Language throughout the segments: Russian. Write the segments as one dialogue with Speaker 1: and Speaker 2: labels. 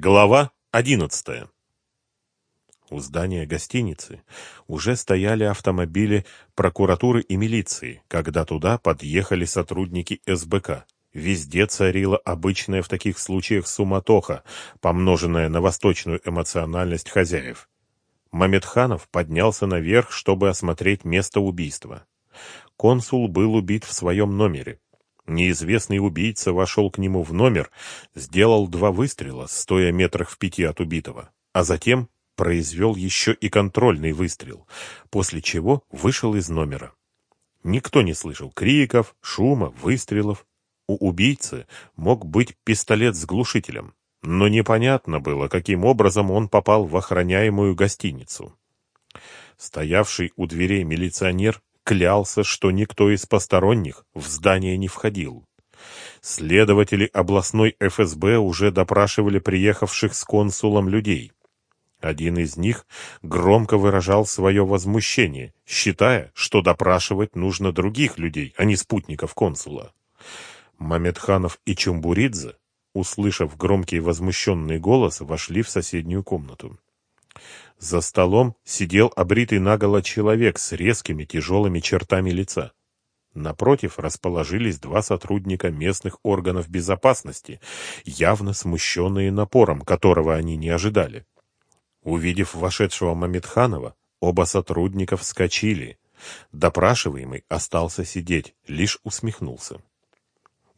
Speaker 1: Глава одиннадцатая. У здания гостиницы уже стояли автомобили прокуратуры и милиции, когда туда подъехали сотрудники СБК. Везде царила обычная в таких случаях суматоха, помноженная на восточную эмоциональность хозяев. Мамедханов поднялся наверх, чтобы осмотреть место убийства. Консул был убит в своем номере. Неизвестный убийца вошел к нему в номер, сделал два выстрела, стоя метрах в пяти от убитого, а затем произвел еще и контрольный выстрел, после чего вышел из номера. Никто не слышал криков, шума, выстрелов. У убийцы мог быть пистолет с глушителем, но непонятно было, каким образом он попал в охраняемую гостиницу. Стоявший у дверей милиционер клялся, что никто из посторонних в здание не входил. Следователи областной ФСБ уже допрашивали приехавших с консулом людей. Один из них громко выражал свое возмущение, считая, что допрашивать нужно других людей, а не спутников консула. Мамедханов и Чумбуридзе, услышав громкий возмущенный голос, вошли в соседнюю комнату. За столом сидел обритый наголо человек с резкими тяжелыми чертами лица. Напротив расположились два сотрудника местных органов безопасности, явно смущенные напором, которого они не ожидали. Увидев вошедшего Мамедханова, оба сотрудника вскочили. Допрашиваемый остался сидеть, лишь усмехнулся.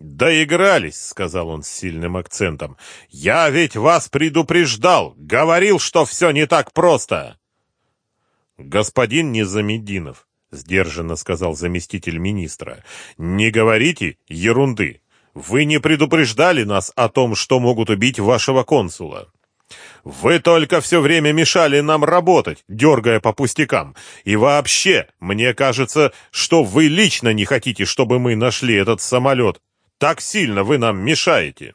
Speaker 1: «Доигрались», — сказал он с сильным акцентом. «Я ведь вас предупреждал, говорил, что все не так просто». «Господин Незамединов», — сдержанно сказал заместитель министра, — «не говорите ерунды. Вы не предупреждали нас о том, что могут убить вашего консула». Вы только все время мешали нам работать, дергая по пустякам. И вообще, мне кажется, что вы лично не хотите, чтобы мы нашли этот самолет. Так сильно вы нам мешаете.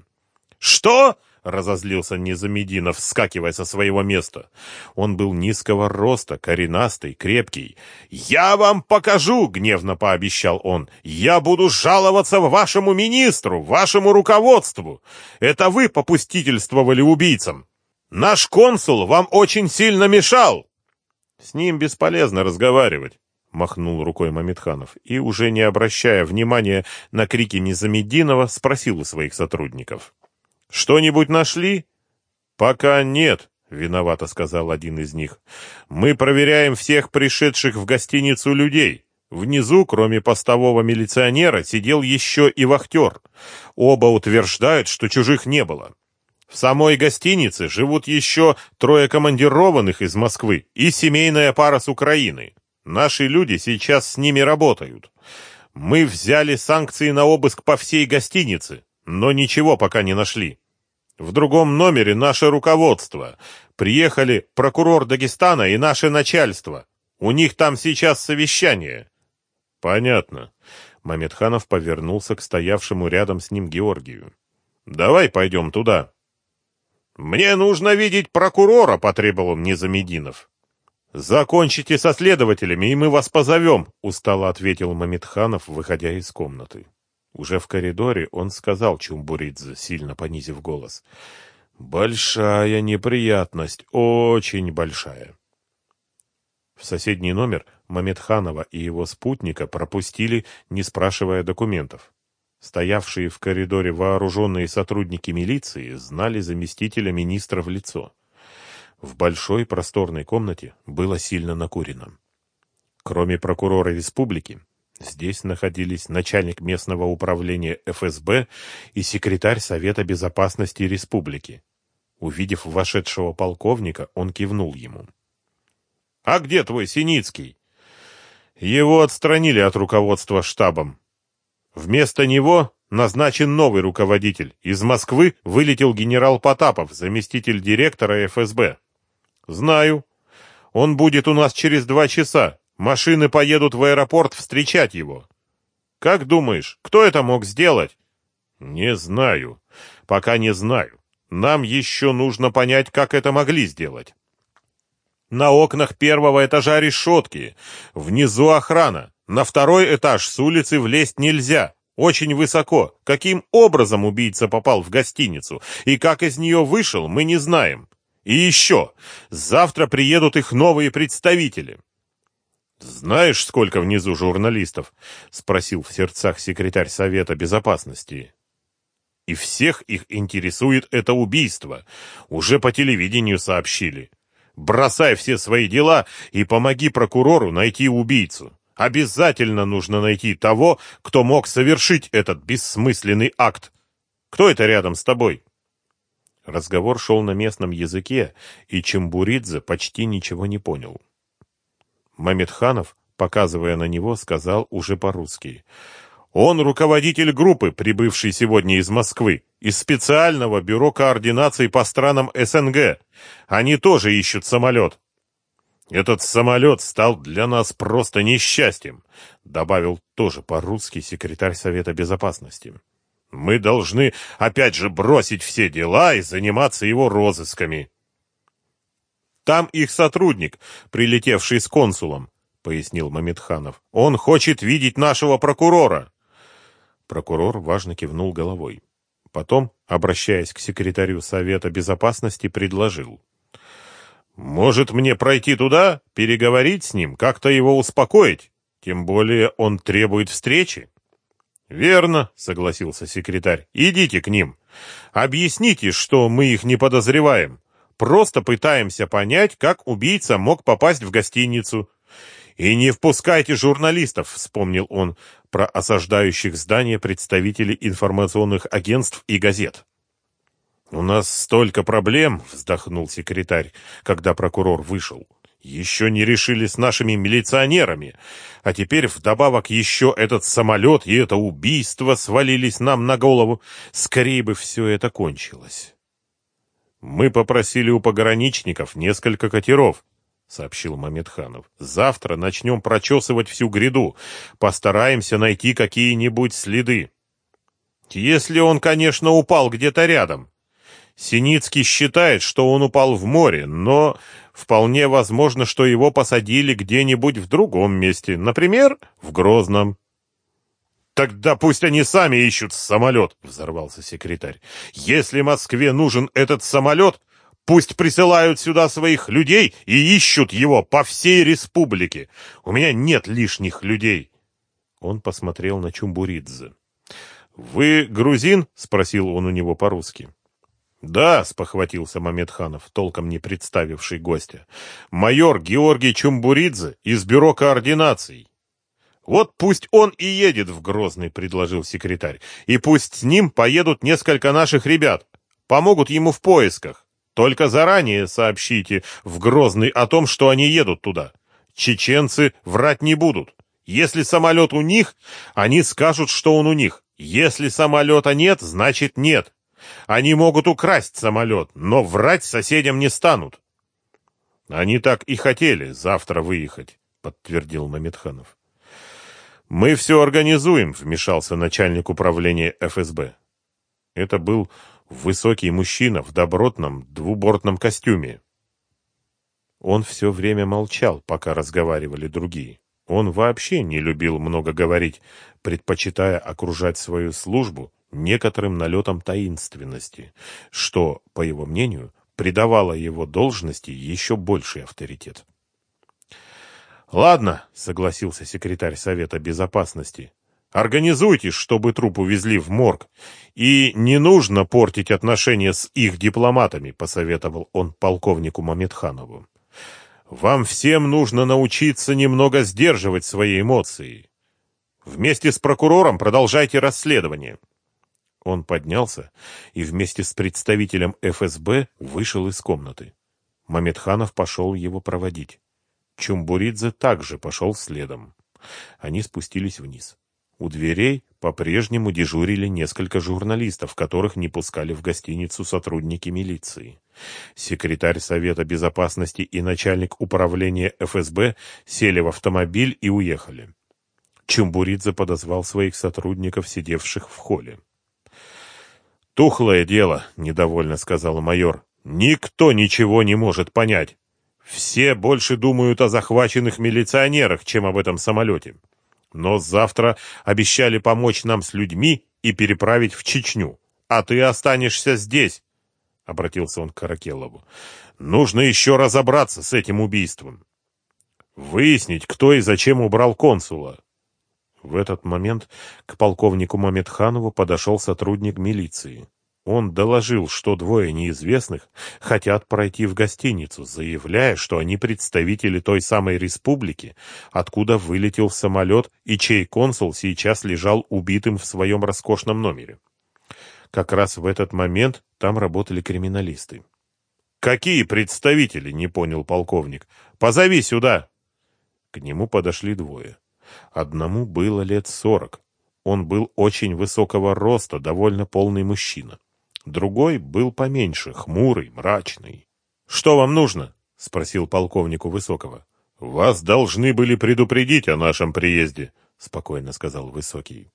Speaker 1: Что? разозлился Незамединов, вскакивая со своего места. Он был низкого роста, коренастый, крепкий. «Я вам покажу!» — гневно пообещал он. «Я буду жаловаться вашему министру, вашему руководству! Это вы попустительствовали убийцам! Наш консул вам очень сильно мешал!» «С ним бесполезно разговаривать махнул рукой Мамедханов и, уже не обращая внимания на крики Незамединова, спросил у своих сотрудников. «Что-нибудь нашли?» «Пока нет», — виновато сказал один из них. «Мы проверяем всех пришедших в гостиницу людей. Внизу, кроме постового милиционера, сидел еще и вахтер. Оба утверждают, что чужих не было. В самой гостинице живут еще трое командированных из Москвы и семейная пара с Украины. Наши люди сейчас с ними работают. Мы взяли санкции на обыск по всей гостинице, но ничего пока не нашли. В другом номере наше руководство. Приехали прокурор Дагестана и наше начальство. У них там сейчас совещание. Понятно. Мамедханов повернулся к стоявшему рядом с ним Георгию. Давай пойдем туда. Мне нужно видеть прокурора, потребовал Незамединов. «Закончите со следователями, и мы вас позовем», — устало ответил Мамедханов, выходя из комнаты. Уже в коридоре он сказал Чумбуридзе, сильно понизив голос. «Большая неприятность, очень большая». В соседний номер Мамедханова и его спутника пропустили, не спрашивая документов. Стоявшие в коридоре вооруженные сотрудники милиции знали заместителя министра в лицо. В большой просторной комнате было сильно накурено. Кроме прокурора республики, здесь находились начальник местного управления ФСБ и секретарь Совета безопасности республики. Увидев вошедшего полковника, он кивнул ему. «А где твой Синицкий?» «Его отстранили от руководства штабом. Вместо него назначен новый руководитель. Из Москвы вылетел генерал Потапов, заместитель директора ФСБ. «Знаю. Он будет у нас через два часа. Машины поедут в аэропорт встречать его». «Как думаешь, кто это мог сделать?» «Не знаю. Пока не знаю. Нам еще нужно понять, как это могли сделать». «На окнах первого этажа решетки. Внизу охрана. На второй этаж с улицы влезть нельзя. Очень высоко. Каким образом убийца попал в гостиницу и как из нее вышел, мы не знаем. И еще, завтра приедут их новые представители. «Знаешь, сколько внизу журналистов?» — спросил в сердцах секретарь Совета Безопасности. «И всех их интересует это убийство. Уже по телевидению сообщили. Бросай все свои дела и помоги прокурору найти убийцу. Обязательно нужно найти того, кто мог совершить этот бессмысленный акт. Кто это рядом с тобой?» Разговор шел на местном языке, и Чембуридзе почти ничего не понял. Мамедханов, показывая на него, сказал уже по-русски. «Он руководитель группы, прибывший сегодня из Москвы, из специального бюро координации по странам СНГ. Они тоже ищут самолет». «Этот самолет стал для нас просто несчастьем», добавил тоже по-русски секретарь Совета Безопасности. «Мы должны опять же бросить все дела и заниматься его розысками». Там их сотрудник, прилетевший с консулом, пояснил Мамедханов. Он хочет видеть нашего прокурора. Прокурор важно кивнул головой. Потом, обращаясь к секретарю Совета Безопасности, предложил. «Может, мне пройти туда, переговорить с ним, как-то его успокоить? Тем более он требует встречи». «Верно», — согласился секретарь. «Идите к ним. Объясните, что мы их не подозреваем. Просто пытаемся понять, как убийца мог попасть в гостиницу. И не впускайте журналистов, вспомнил он про осаждающих здание представителей информационных агентств и газет. У нас столько проблем, вздохнул секретарь, когда прокурор вышел. Еще не решили с нашими милиционерами, а теперь вдобавок еще этот самолет и это убийство свалились нам на голову. Скорее бы все это кончилось. Мы попросили у пограничников несколько катеров, сообщил Мамедханов. Завтра начнем прочесывать всю гряду, постараемся найти какие-нибудь следы. Если он, конечно, упал где-то рядом. Синицкий считает, что он упал в море, но вполне возможно, что его посадили где-нибудь в другом месте, например, в Грозном. Тогда пусть они сами ищут самолет, взорвался секретарь. Если Москве нужен этот самолет, пусть присылают сюда своих людей и ищут его по всей республике. У меня нет лишних людей. Он посмотрел на Чумбуридзе. Вы грузин? спросил он у него по-русски. Да, спохватился Мамедханов, толком не представивший гостя. Майор Георгий Чумбуридзе из бюро координаций. Вот пусть он и едет в Грозный, предложил секретарь. И пусть с ним поедут несколько наших ребят. Помогут ему в поисках. Только заранее сообщите в Грозный о том, что они едут туда. Чеченцы врать не будут. Если самолет у них, они скажут, что он у них. Если самолета нет, значит нет. Они могут украсть самолет, но врать соседям не станут. Они так и хотели завтра выехать, подтвердил Мамедханов. «Мы все организуем», — вмешался начальник управления ФСБ. Это был высокий мужчина в добротном двубортном костюме. Он все время молчал, пока разговаривали другие. Он вообще не любил много говорить, предпочитая окружать свою службу некоторым налетом таинственности, что, по его мнению, придавало его должности еще больший авторитет. Ладно, согласился секретарь Совета Безопасности. Организуйте, чтобы труп увезли в морг. И не нужно портить отношения с их дипломатами, посоветовал он полковнику Мамедханову. Вам всем нужно научиться немного сдерживать свои эмоции. Вместе с прокурором продолжайте расследование. Он поднялся и вместе с представителем ФСБ вышел из комнаты. Мамедханов пошел его проводить. Чумбуридзе также пошел следом. Они спустились вниз. У дверей по-прежнему дежурили несколько журналистов, которых не пускали в гостиницу сотрудники милиции. Секретарь Совета Безопасности и начальник управления ФСБ сели в автомобиль и уехали. Чумбуридзе подозвал своих сотрудников, сидевших в холле. «Тухлое дело», — недовольно сказал майор. «Никто ничего не может понять. Все больше думают о захваченных милиционерах, чем об этом самолете. Но завтра обещали помочь нам с людьми и переправить в Чечню. А ты останешься здесь, — обратился он к Каракелову. Нужно еще разобраться с этим убийством. Выяснить, кто и зачем убрал консула. В этот момент к полковнику Мамедханову подошел сотрудник милиции. Он доложил, что двое неизвестных хотят пройти в гостиницу, заявляя, что они представители той самой республики, откуда вылетел самолет и чей консул сейчас лежал убитым в своем роскошном номере. Как раз в этот момент там работали криминалисты. «Какие представители?» — не понял полковник. «Позови сюда!» К нему подошли двое. Одному было лет сорок. Он был очень высокого роста, довольно полный мужчина. Другой был поменьше, хмурый, мрачный. «Что вам нужно?» — спросил полковнику Высокого. «Вас должны были предупредить о нашем приезде», — спокойно сказал Высокий.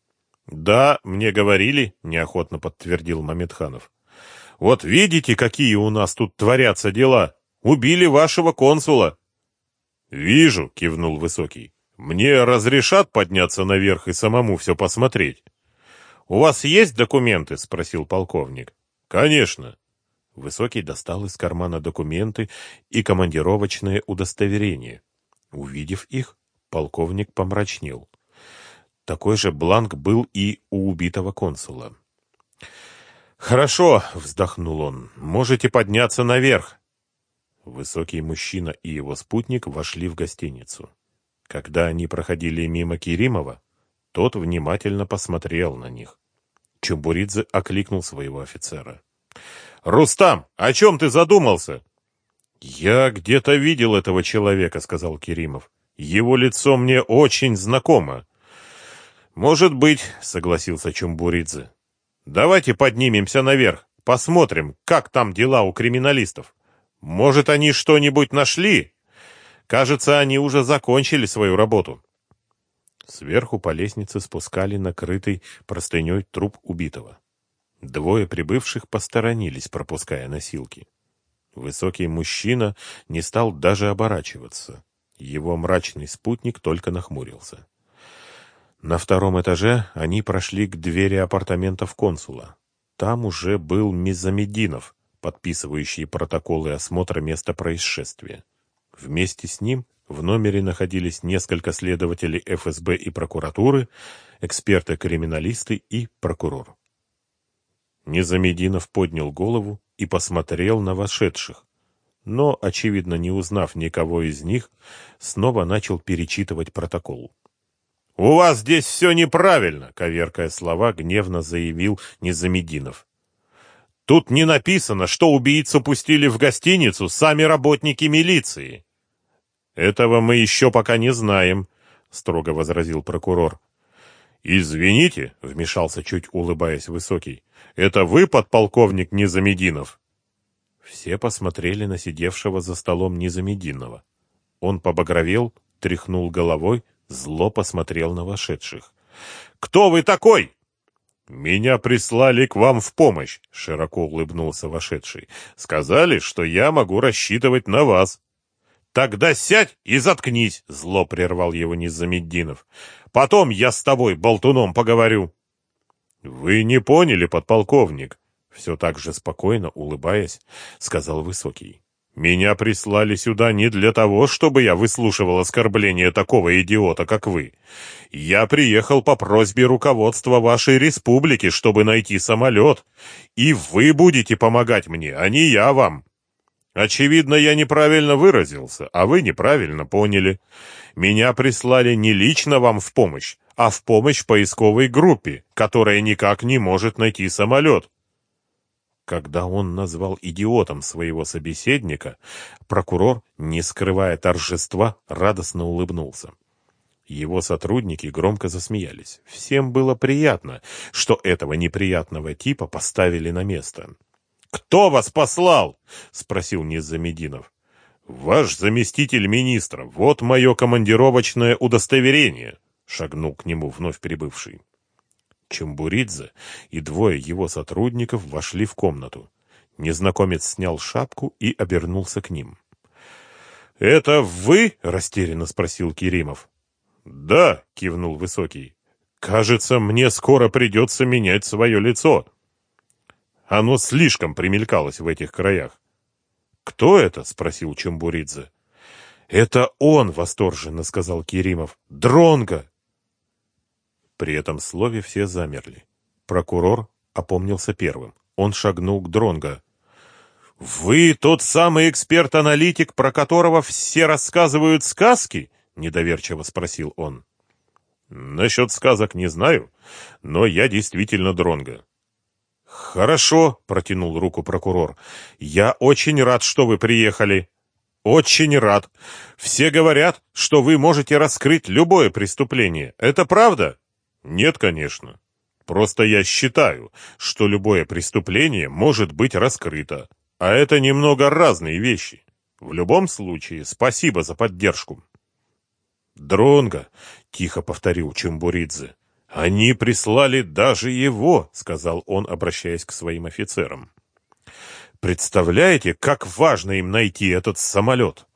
Speaker 1: «Да, мне говорили», — неохотно подтвердил Мамедханов. «Вот видите, какие у нас тут творятся дела? Убили вашего консула». «Вижу», — кивнул Высокий. «Мне разрешат подняться наверх и самому все посмотреть?» «У вас есть документы?» — спросил полковник. «Конечно». Высокий достал из кармана документы и командировочное удостоверение. Увидев их, полковник помрачнел. Такой же бланк был и у убитого консула. «Хорошо», — вздохнул он, — «можете подняться наверх». Высокий мужчина и его спутник вошли в гостиницу. Когда они проходили мимо Киримова, тот внимательно посмотрел на них. Чумбуридзе окликнул своего офицера. «Рустам, о чем ты задумался?» «Я где-то видел этого человека», — сказал Керимов. «Его лицо мне очень знакомо». «Может быть», — согласился Чумбуридзе. «Давайте поднимемся наверх, посмотрим, как там дела у криминалистов. Может, они что-нибудь нашли? Кажется, они уже закончили свою работу». Сверху по лестнице спускали накрытый простыней труп убитого. Двое прибывших посторонились, пропуская носилки. Высокий мужчина не стал даже оборачиваться. Его мрачный спутник только нахмурился. На втором этаже они прошли к двери апартаментов консула. Там уже был Мизамединов, подписывающий протоколы осмотра места происшествия. Вместе с ним в номере находились несколько следователей ФСБ и прокуратуры, эксперты-криминалисты и прокурор. Незамединов поднял голову и посмотрел на вошедших, но, очевидно, не узнав никого из них, снова начал перечитывать протокол. «У вас здесь все неправильно!» — коверкая слова, гневно заявил Незамединов. «Тут не написано, что убийцу пустили в гостиницу сами работники милиции. «Этого мы еще пока не знаем», — строго возразил прокурор. «Извините», — вмешался чуть улыбаясь Высокий, — «это вы, подполковник Низамединов?» Все посмотрели на сидевшего за столом Низамединова. Он побагровел, тряхнул головой, зло посмотрел на вошедших. «Кто вы такой?» «Меня прислали к вам в помощь», — широко улыбнулся вошедший. «Сказали, что я могу рассчитывать на вас». «Тогда сядь и заткнись!» — зло прервал его Низамеддинов. «Потом я с тобой, болтуном, поговорю!» «Вы не поняли, подполковник!» Все так же спокойно, улыбаясь, сказал Высокий. «Меня прислали сюда не для того, чтобы я выслушивал оскорбления такого идиота, как вы. Я приехал по просьбе руководства вашей республики, чтобы найти самолет. И вы будете помогать мне, а не я вам. Очевидно, я неправильно выразился, а вы неправильно поняли. Меня прислали не лично вам в помощь, а в помощь поисковой группе, которая никак не может найти самолет. Когда он назвал идиотом своего собеседника, прокурор, не скрывая торжества, радостно улыбнулся. Его сотрудники громко засмеялись. Всем было приятно, что этого неприятного типа поставили на место. «Кто вас послал?» — спросил Низамединов. «Ваш заместитель министра. Вот мое командировочное удостоверение», — шагнул к нему вновь прибывший. Чембуридзе и двое его сотрудников вошли в комнату. Незнакомец снял шапку и обернулся к ним. «Это вы?» — растерянно спросил Керимов. «Да», — кивнул Высокий. «Кажется, мне скоро придется менять свое лицо. Оно слишком примелькалось в этих краях». «Кто это?» — спросил Чембуридзе. «Это он!» — восторженно сказал Керимов. «Дронго!» При этом слове все замерли. Прокурор опомнился первым. Он шагнул к Дронго. «Вы тот самый эксперт-аналитик, про которого все рассказывают сказки?» — недоверчиво спросил он. «Насчет сказок не знаю, но я действительно Дронго». «Хорошо», — протянул руку прокурор. «Я очень рад, что вы приехали. Очень рад. Все говорят, что вы можете раскрыть любое преступление. Это правда?» «Нет, конечно. Просто я считаю, что любое преступление может быть раскрыто. А это немного разные вещи. В любом случае, спасибо за поддержку. Дронга, тихо повторил Чембуридзе. Они прислали даже его, сказал он, обращаясь к своим офицерам. Представляете, как важно им найти этот самолет?